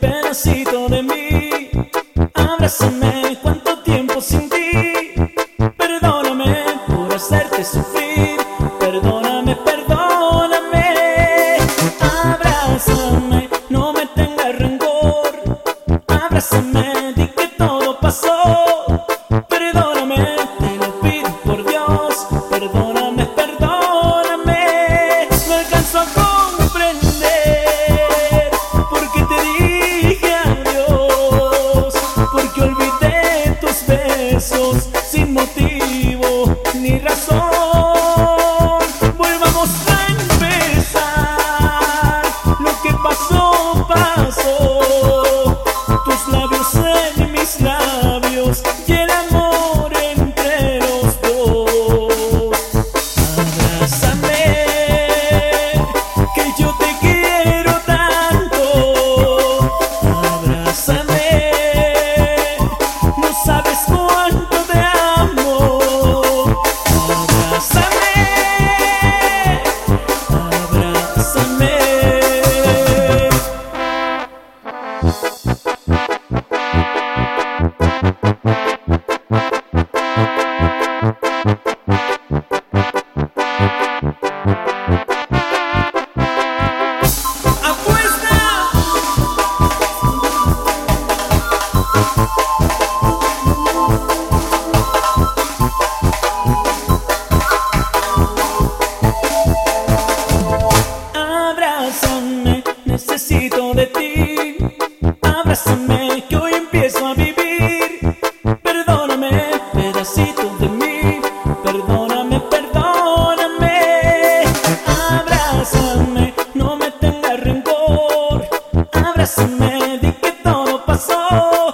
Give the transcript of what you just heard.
pedacito de mí. Bésame cuánto tiempo sin ti. Perdóname por hacerte sufrir. Perdóname, perdóname. Abrázame, no me tengas rencor. Abrázame, di que todo pasó. you Abrázame que hoy empiezo a vivir. Perdóname, pedacito de mí. Perdóname, perdóname. Abrázame, no me tengas rencor. Abrázame, di que todo pasó.